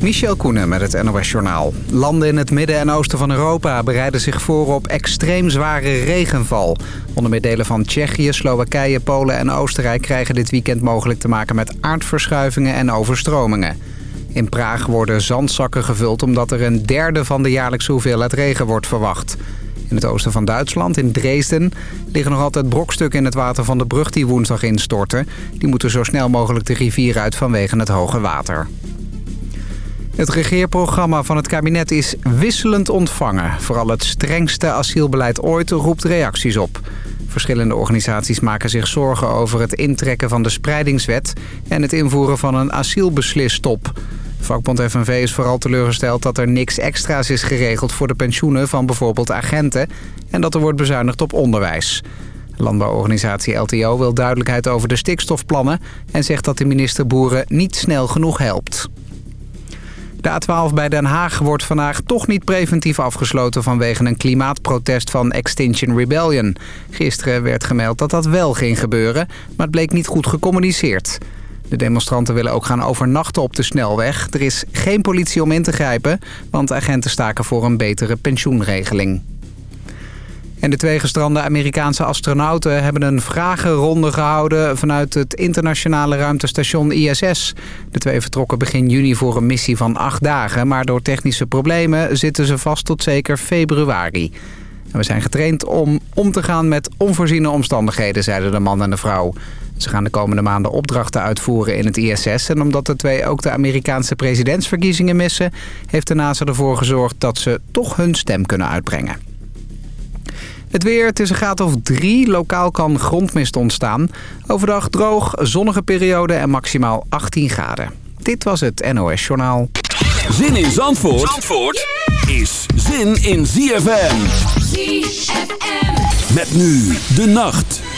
Michel Koenen met het NOS-journaal. Landen in het midden en oosten van Europa bereiden zich voor op extreem zware regenval. Onder meer delen van Tsjechië, Slowakije, Polen en Oostenrijk... krijgen dit weekend mogelijk te maken met aardverschuivingen en overstromingen. In Praag worden zandzakken gevuld omdat er een derde van de jaarlijkse hoeveelheid regen wordt verwacht. In het oosten van Duitsland, in Dresden, liggen nog altijd brokstukken in het water van de brug die woensdag instorten. Die moeten zo snel mogelijk de rivier uit vanwege het hoge water. Het regeerprogramma van het kabinet is wisselend ontvangen. Vooral het strengste asielbeleid ooit roept reacties op. Verschillende organisaties maken zich zorgen over het intrekken van de spreidingswet... en het invoeren van een asielbeslistop. Vakbond FNV is vooral teleurgesteld dat er niks extra's is geregeld... voor de pensioenen van bijvoorbeeld agenten... en dat er wordt bezuinigd op onderwijs. Landbouworganisatie LTO wil duidelijkheid over de stikstofplannen... en zegt dat de minister Boeren niet snel genoeg helpt. De A12 bij Den Haag wordt vandaag toch niet preventief afgesloten... vanwege een klimaatprotest van Extinction Rebellion. Gisteren werd gemeld dat dat wel ging gebeuren, maar het bleek niet goed gecommuniceerd. De demonstranten willen ook gaan overnachten op de snelweg. Er is geen politie om in te grijpen, want agenten staken voor een betere pensioenregeling. En de twee gestrande Amerikaanse astronauten hebben een vragenronde gehouden vanuit het internationale ruimtestation ISS. De twee vertrokken begin juni voor een missie van acht dagen, maar door technische problemen zitten ze vast tot zeker februari. we zijn getraind om om te gaan met onvoorziene omstandigheden, zeiden de man en de vrouw. Ze gaan de komende maanden opdrachten uitvoeren in het ISS. En omdat de twee ook de Amerikaanse presidentsverkiezingen missen... heeft de NASA ervoor gezorgd dat ze toch hun stem kunnen uitbrengen. Het weer, het is een graad of drie. Lokaal kan grondmist ontstaan. Overdag droog, zonnige periode en maximaal 18 graden. Dit was het NOS Journaal. Zin in Zandvoort, Zandvoort is zin in ZFM. ZFM. Met nu de nacht.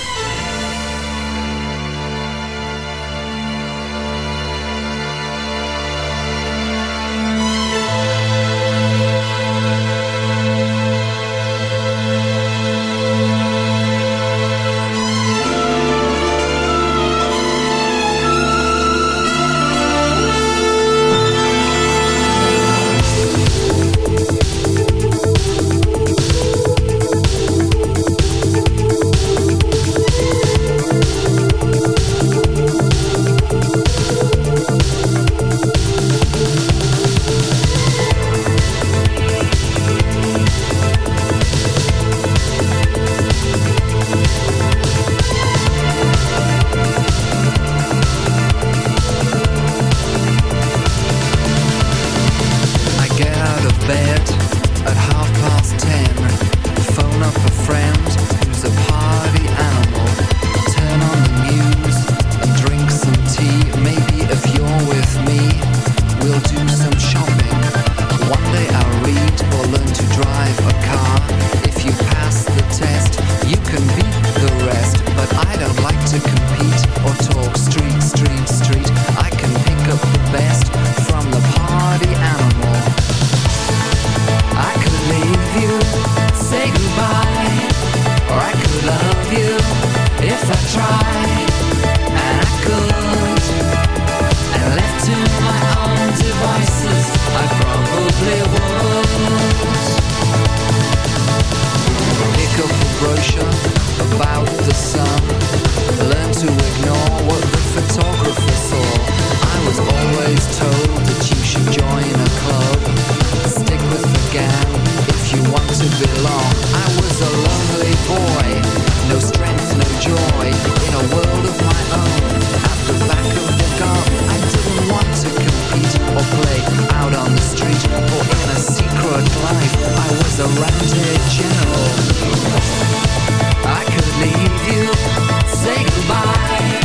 devices. I probably won't. Pick up a brochure about the sun. Learn to ignore what the photographer saw. I was always told that you should join a club. Stick with the gang if you want to belong. I was a lonely boy. No strength, no joy In a world of my good life. I was a rented general. I could leave you, say goodbye,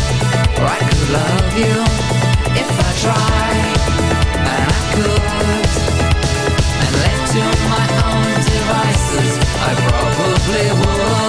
or I could love you if I tried, and I could. And left to my own devices, I probably would.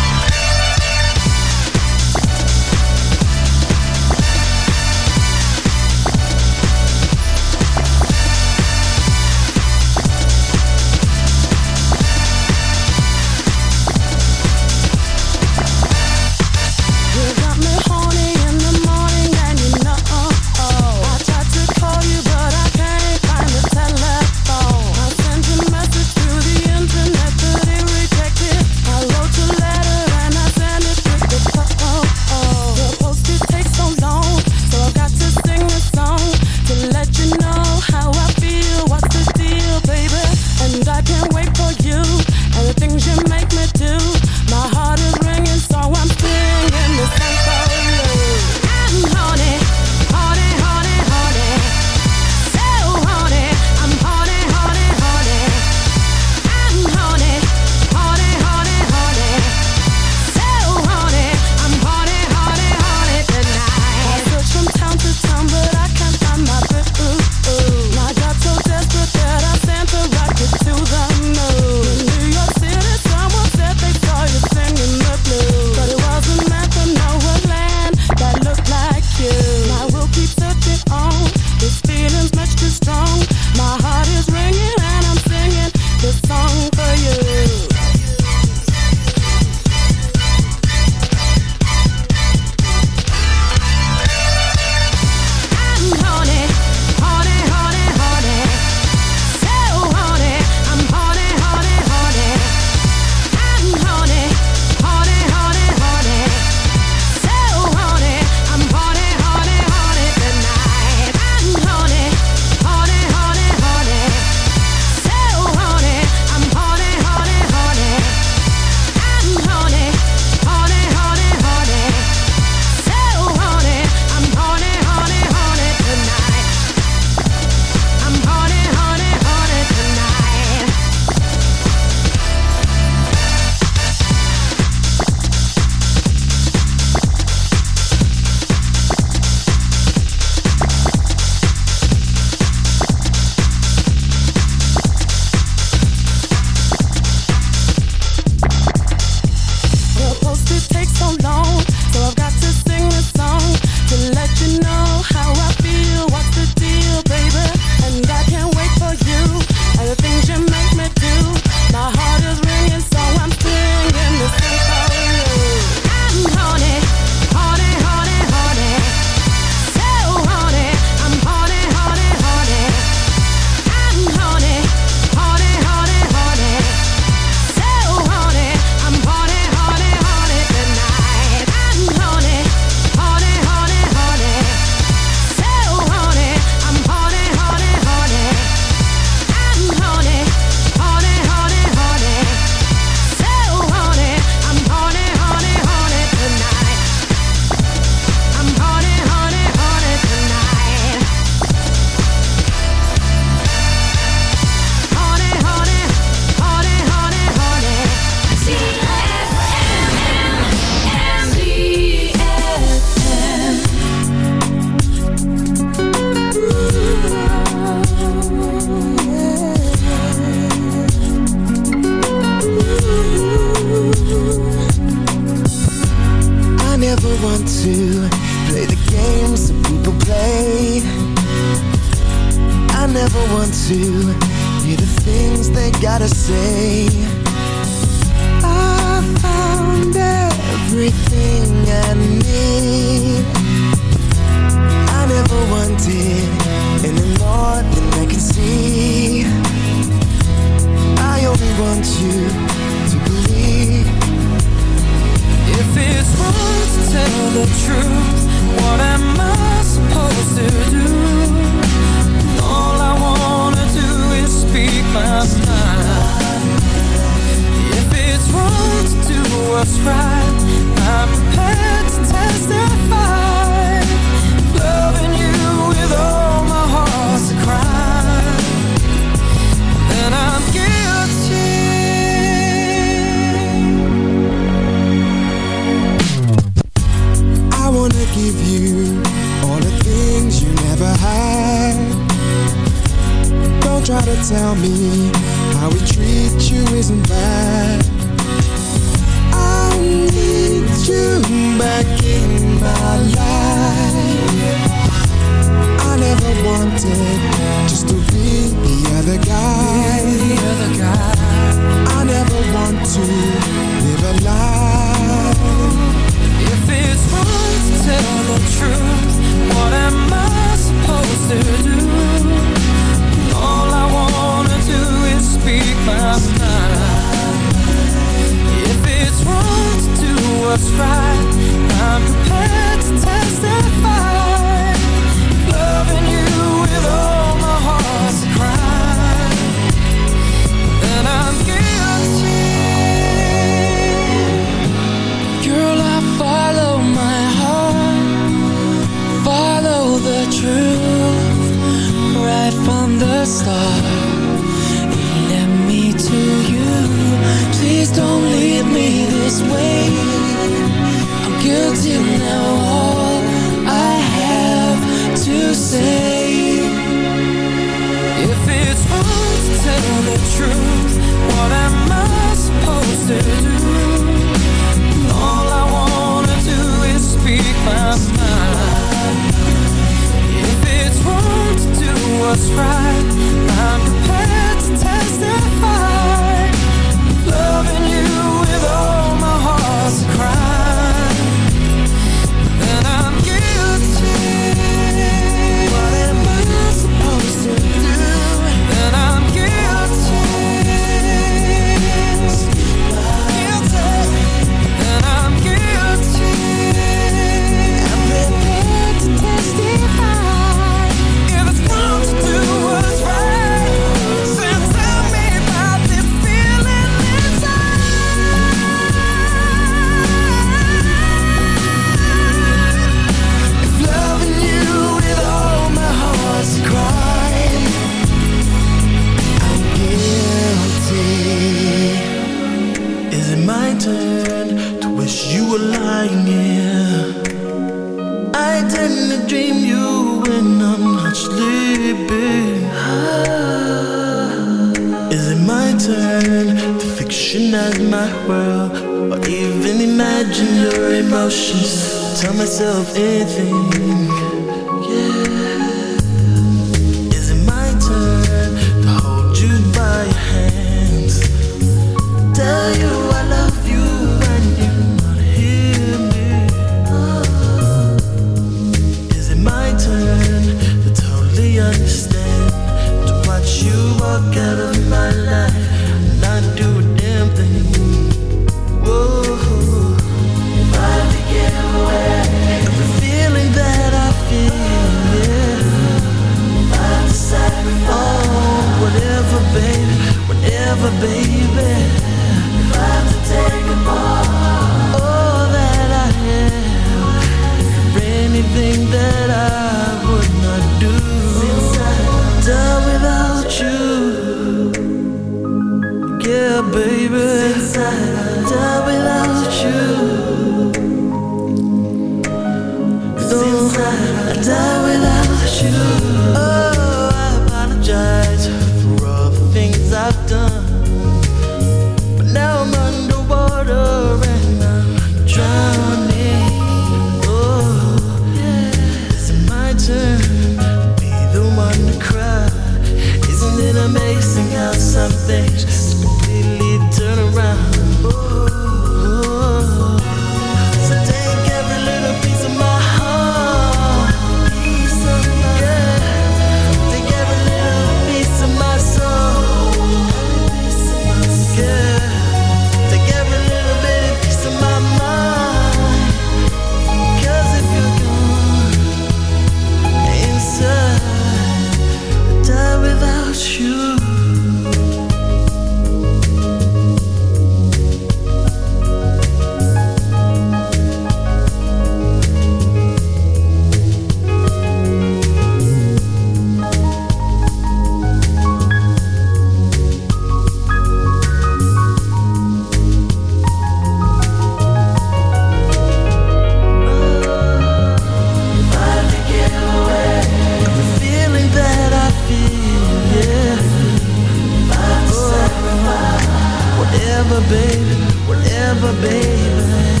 whatever, baby, whatever, baby.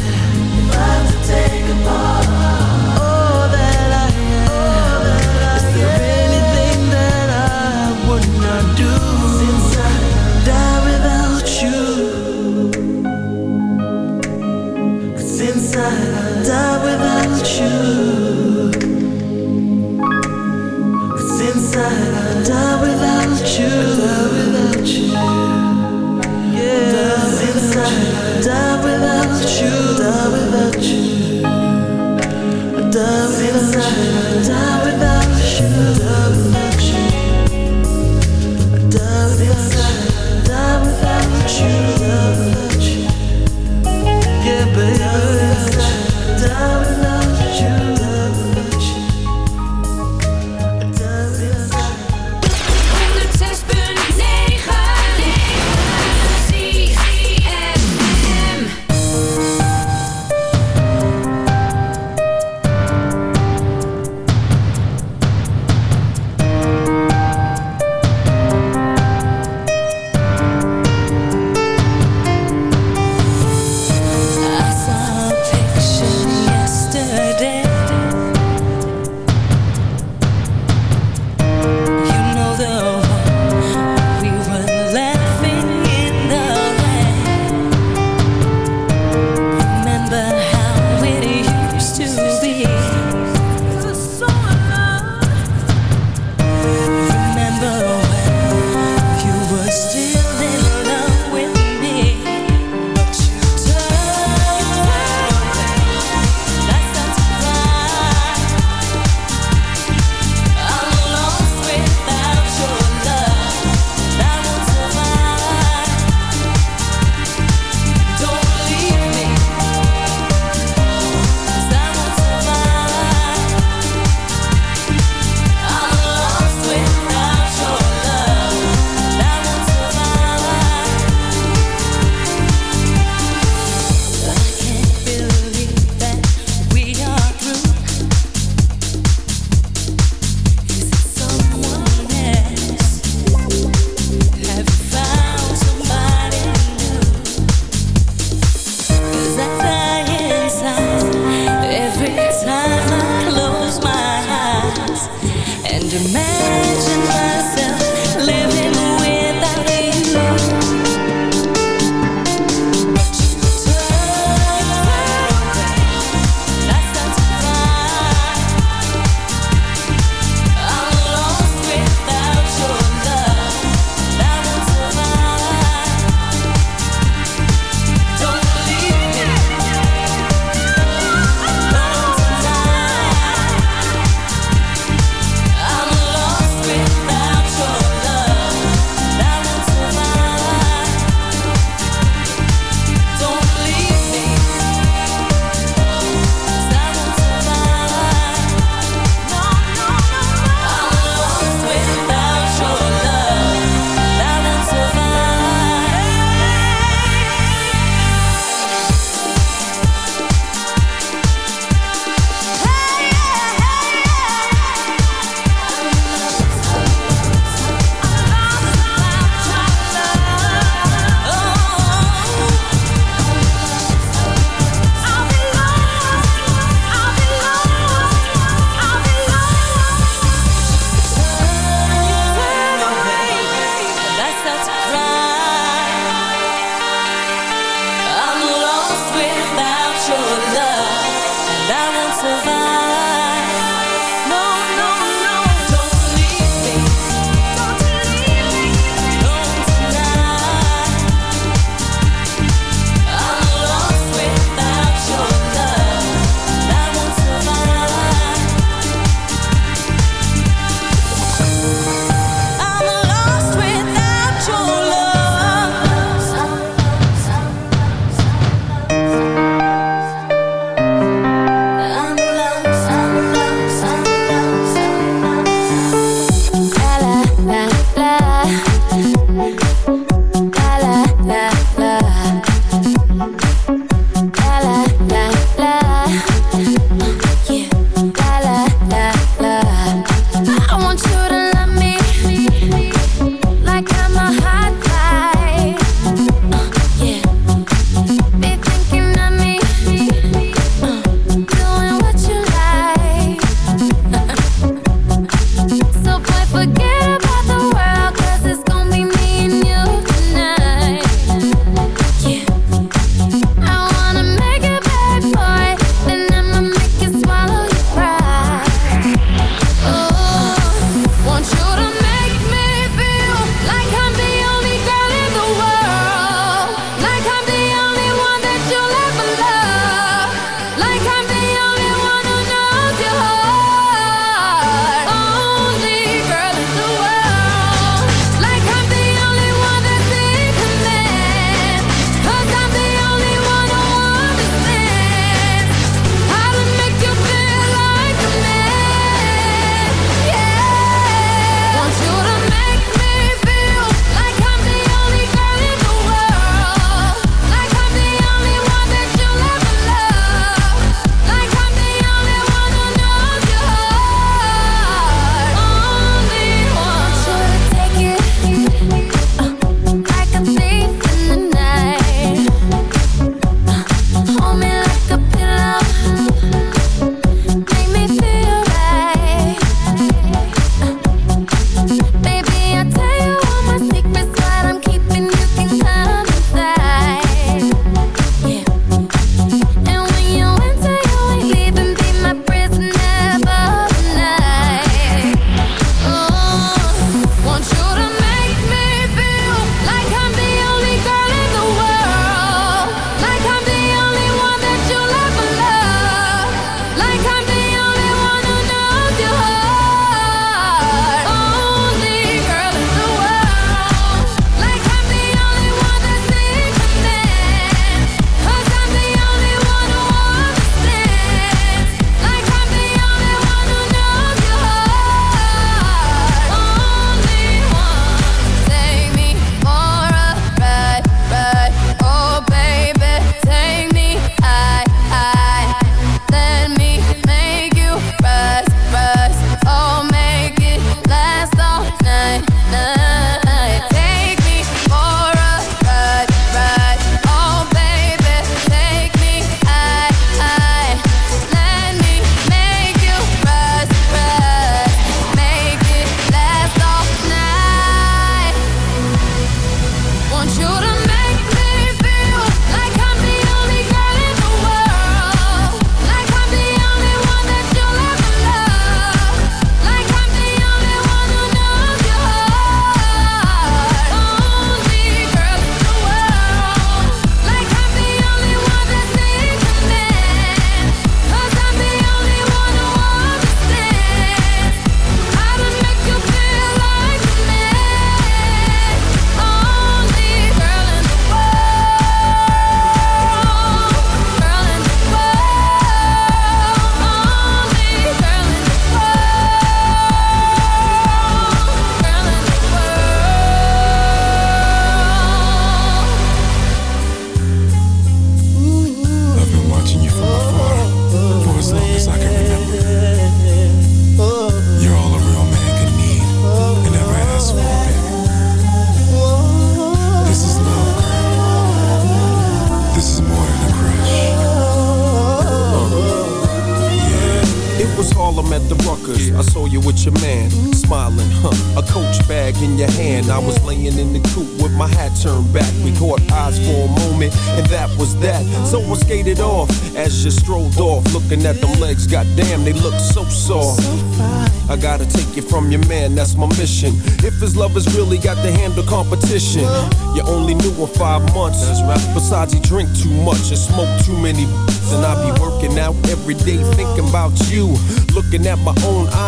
I to take a.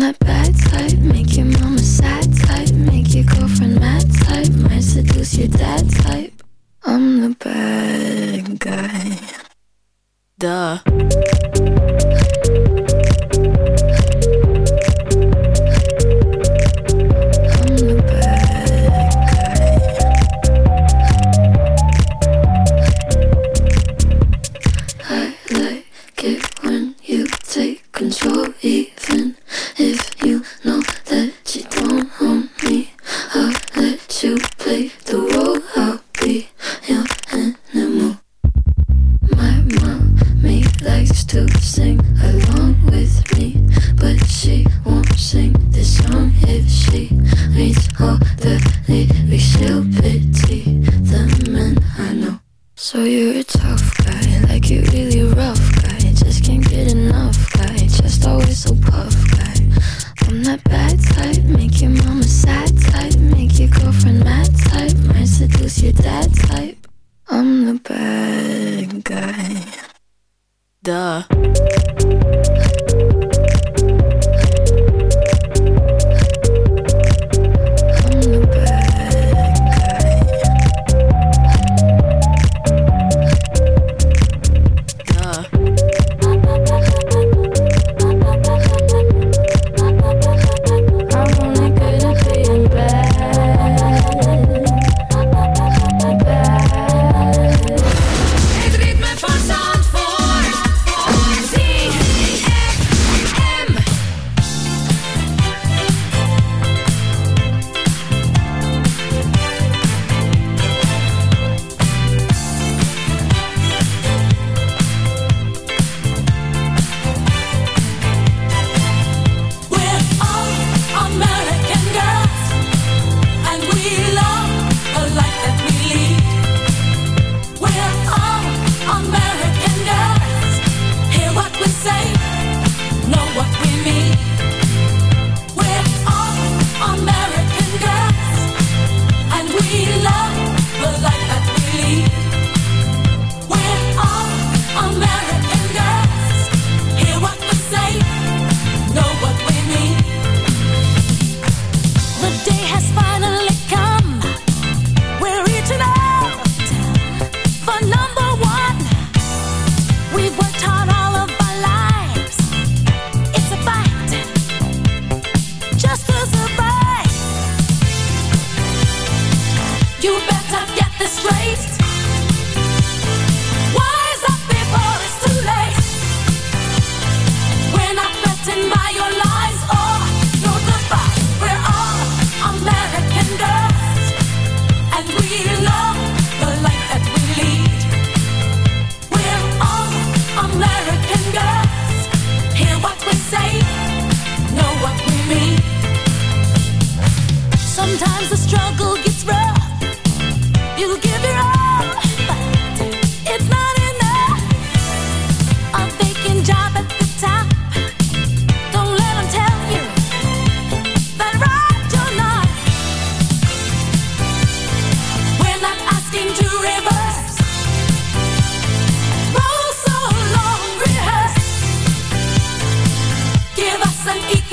that bad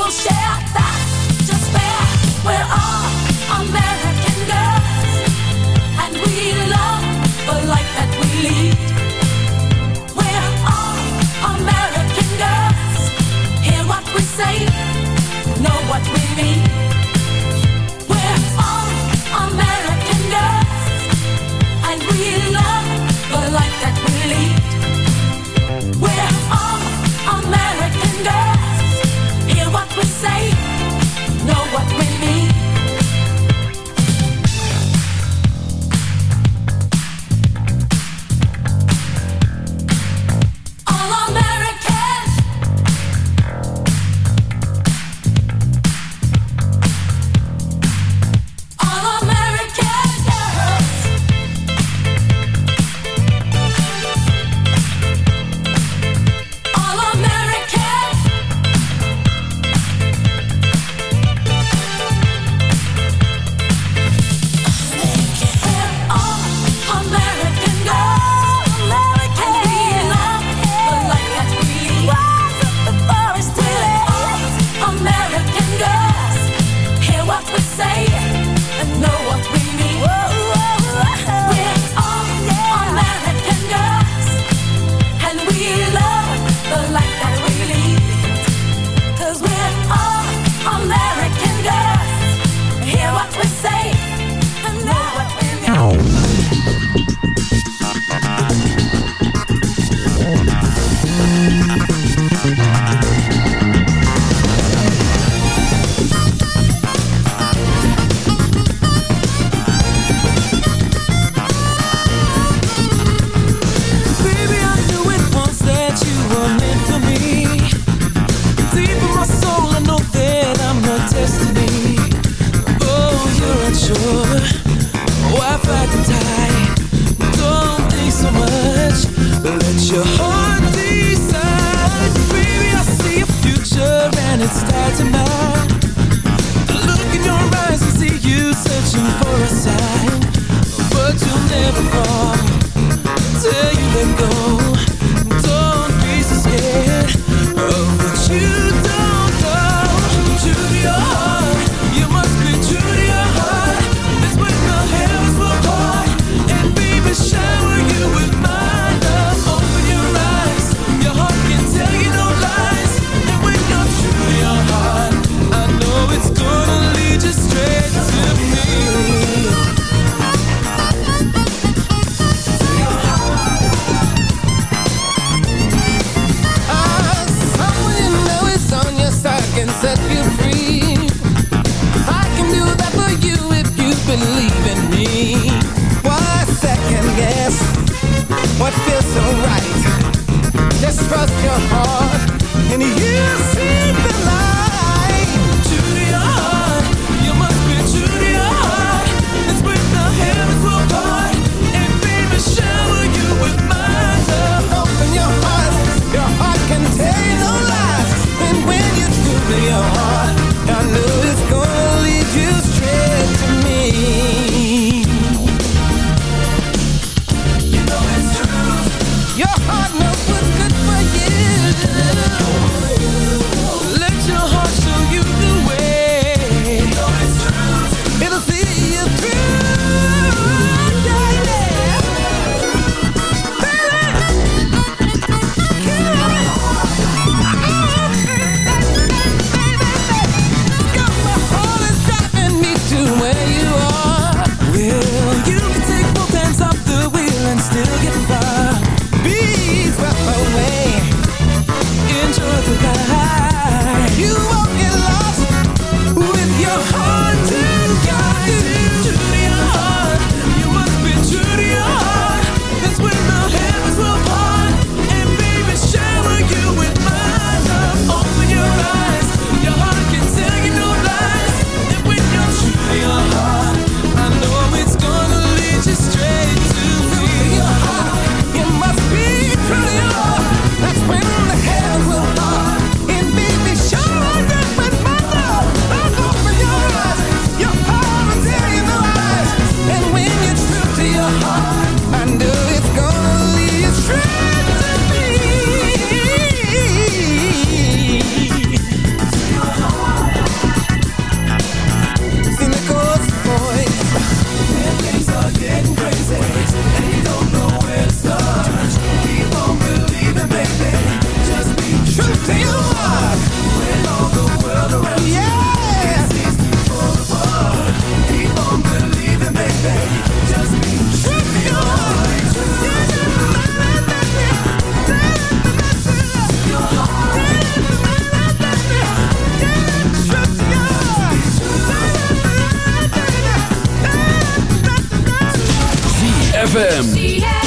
share. ZFM.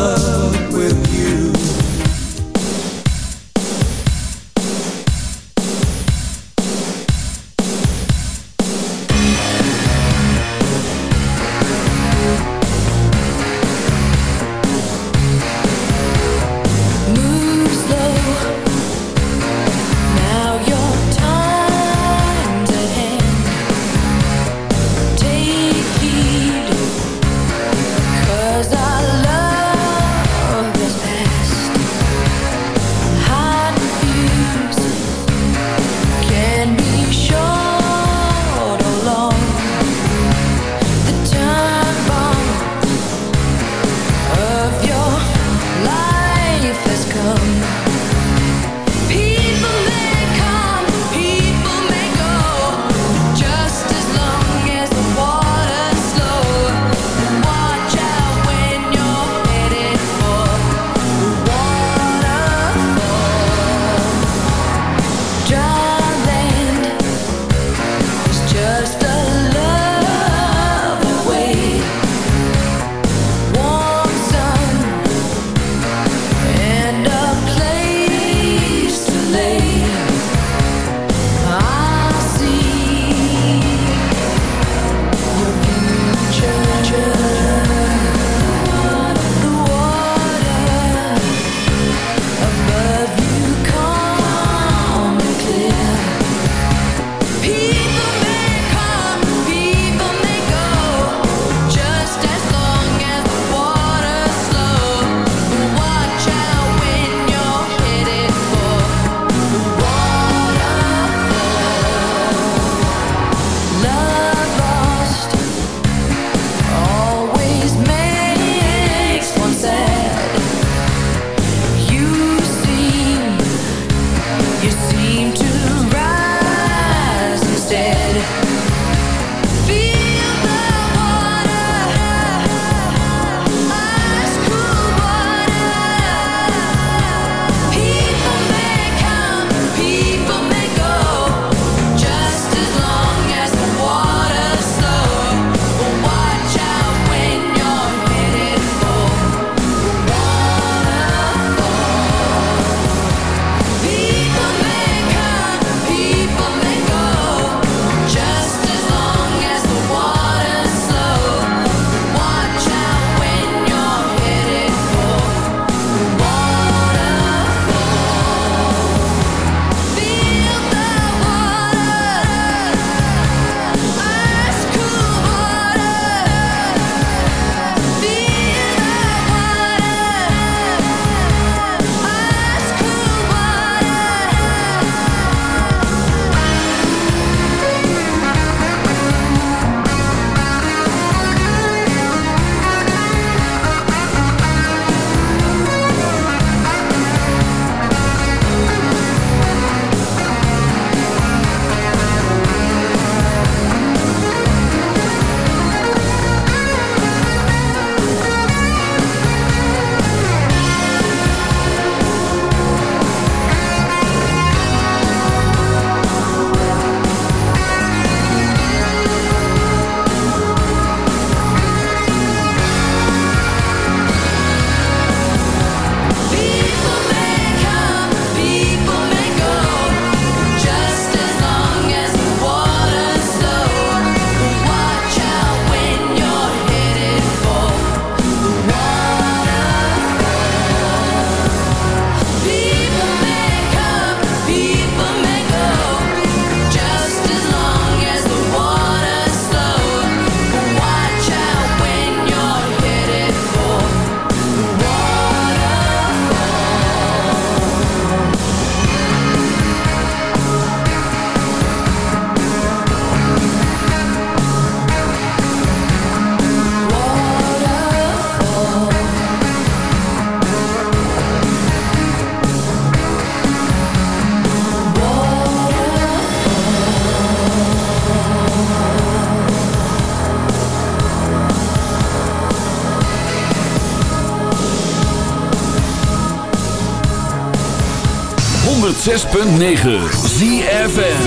ZFM.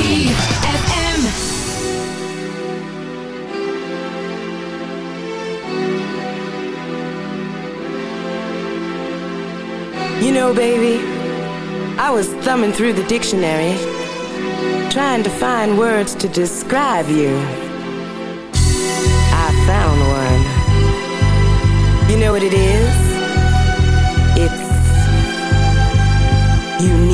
You know, baby, I was thumbing through the dictionary, trying to find words to describe you. I found one. You know what it is? It's unique. Unique